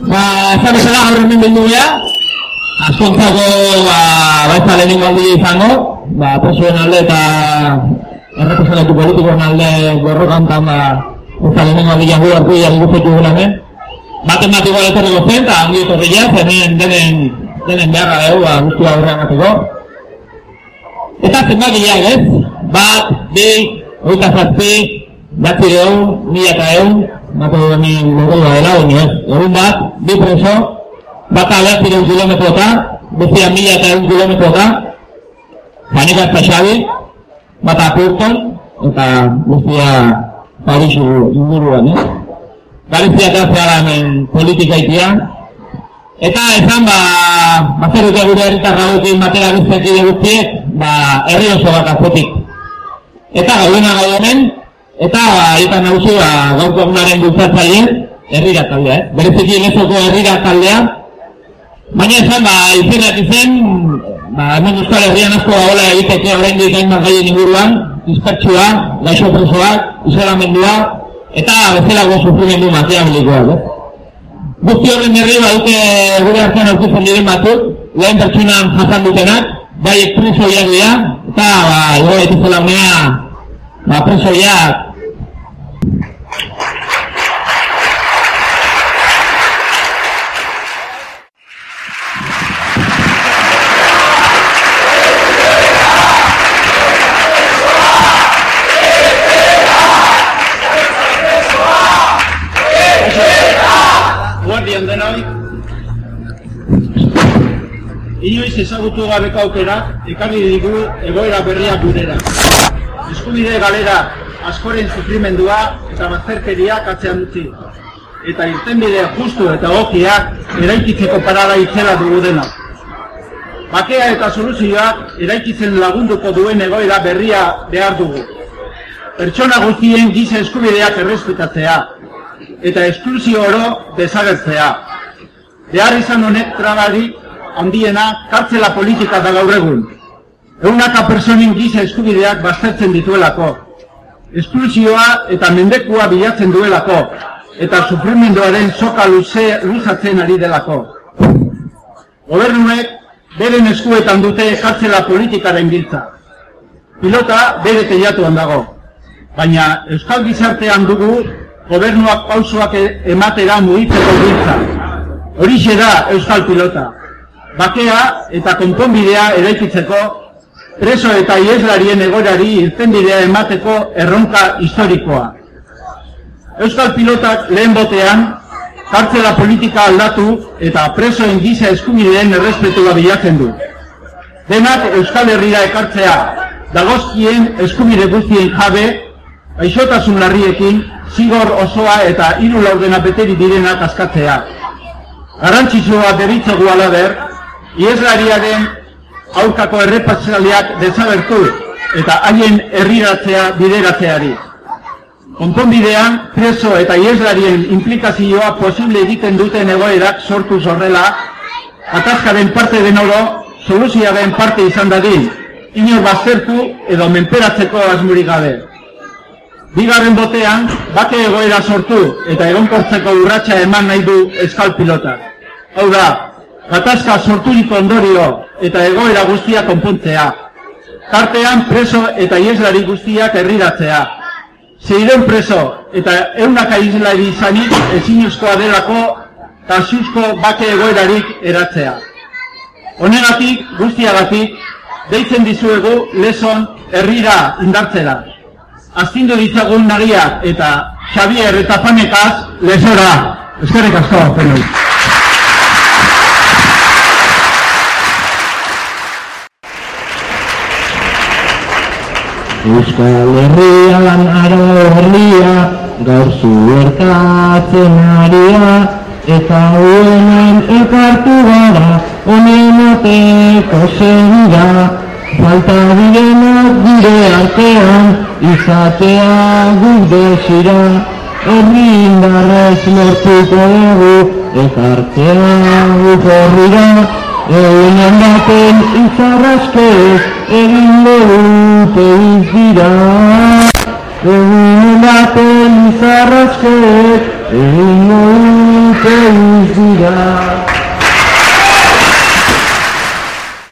Ba, ez da bezala gaur hemen bildu gea, askontzako, ba, baita lehenengo aldi izango, ba, presoen alde eta errepresenatu politikoen alde borrokantan, ba, ez da lehenengo aldi jangu hartu egin guztetu gula hemen. Baten bat igual etorriko zen, eta ongi etorri ja, zenen denen, denen beharra dugu, ba, guztu aurrean ateko. Eta zenbat gileak ez, bat, bi, oita zazpi, batzi deun, mila eta eun, Mato hemen mogoa dela, honi ez. Egun bat, bi preso, bata alea ziren kilometroka, bestia mila eta egun kilometroka, Janika eta Xabi, bata apurton, eta bestia Parisu inguruan, eh? Galizia eta zehara hemen politika itia. Eta esan, ba, bazer dute gure herritarra gukin batera guztiak guztiek, ba, herri oso bat azotik. Eta gaudena gaudenen, Eta eta nagusi ba gaurko egunaren bultzatzaile herrira taldea, eh? Bereziki lezoko herrira taldea. Baina esan ba izenak izen, ba hemen Euskal Herrian asko dagoela egiteke oraindik hainbat gaien inguruan, dispertsua, gaixo presoak, isolamendua eta bezalako sufrimendu materialikoak, eh? Guzti horren herri badute gure artean aurkitzen diren batzuk, lehen pertsonan jasan dutenak, bai presoiak dira, eta ba, ego dituzela unea, ba, presoiak Inoiz ezagutu gabeko aukera, ekarri digu egoera berriak gurera. Eskubide galera, askoren sufrimendua eta bazterkeria katzean utzi. Eta irtenbide justu eta okiak eraikitzeko parada itzela dugu dena. Bakea eta soluzioak eraikitzen lagunduko duen egoera berria behar dugu. Pertsona guztien giza eskubideak errespetatzea eta esklusio oro desagertzea. Behar izan honek trabari handiena kartzela politika da gaur egun. Eunaka personin giza eskubideak baztertzen dituelako esklusioa eta mendekua bilatzen duelako, eta sufrimenduaren soka luze, luzatzen ari delako. Gobernuek beren eskuetan dute jartzela politikaren giltza. Pilota bere teiatuan dago, baina Euskal Gizartean dugu gobernuak pausoak ematera mugitzeko giltza. Horixe da Euskal Pilota. Bakea eta konponbidea eraikitzeko preso eta ieslarien egorari irtenbidea emateko erronka historikoa. Euskal pilotak lehen botean, kartzela politika aldatu eta presoen giza eskubideen errespetua bilatzen du. Denak Euskal Herrira ekartzea, dagozkien eskubide guztien jabe, aixotasun larriekin, zigor osoa eta hiru laurdena beteri direnak askatzea. Garantzitsua deritzagu alaber, ieslariaren aurkako errepatzaleak dezabertu eta haien herriratzea bideratzeari. Konponbidean, preso eta ieslarien implikazioa posible egiten duten egoerak sortu zorrela, atazkaren parte den oro, soluzioaren parte izan dadin, inor baztertu edo menperatzeko asmurik gabe. Bigarren botean, bake egoera sortu eta egonkortzeko urratsa eman nahi du eskal pilota. Hau da, gatazka sorturiko ondorio eta egoera guztia konpontzea. Kartean preso eta ieslari guztiak herriratzea. Zeiren preso eta eunaka islari izanik ezinuzkoa delako kasuzko bake egoerarik eratzea. Honegatik guztiagatik deitzen dizuegu leson herrira indartzera. Aztindu ditzagun nagia eta Xavier eta Fanekaz lesora. Eskerrik asko, penoi. Euskal Herrian aro herria, gaur zuertatzen aria, eta honen ekartu gara, honen ateko zenira, falta direnak gure artean, izatea gure zira, herri indarrez lortuko dugu, ekartzea gukorrira, Egunen baten izarraskez egingo dute izira Egunen baten izarraskez egingo dute dira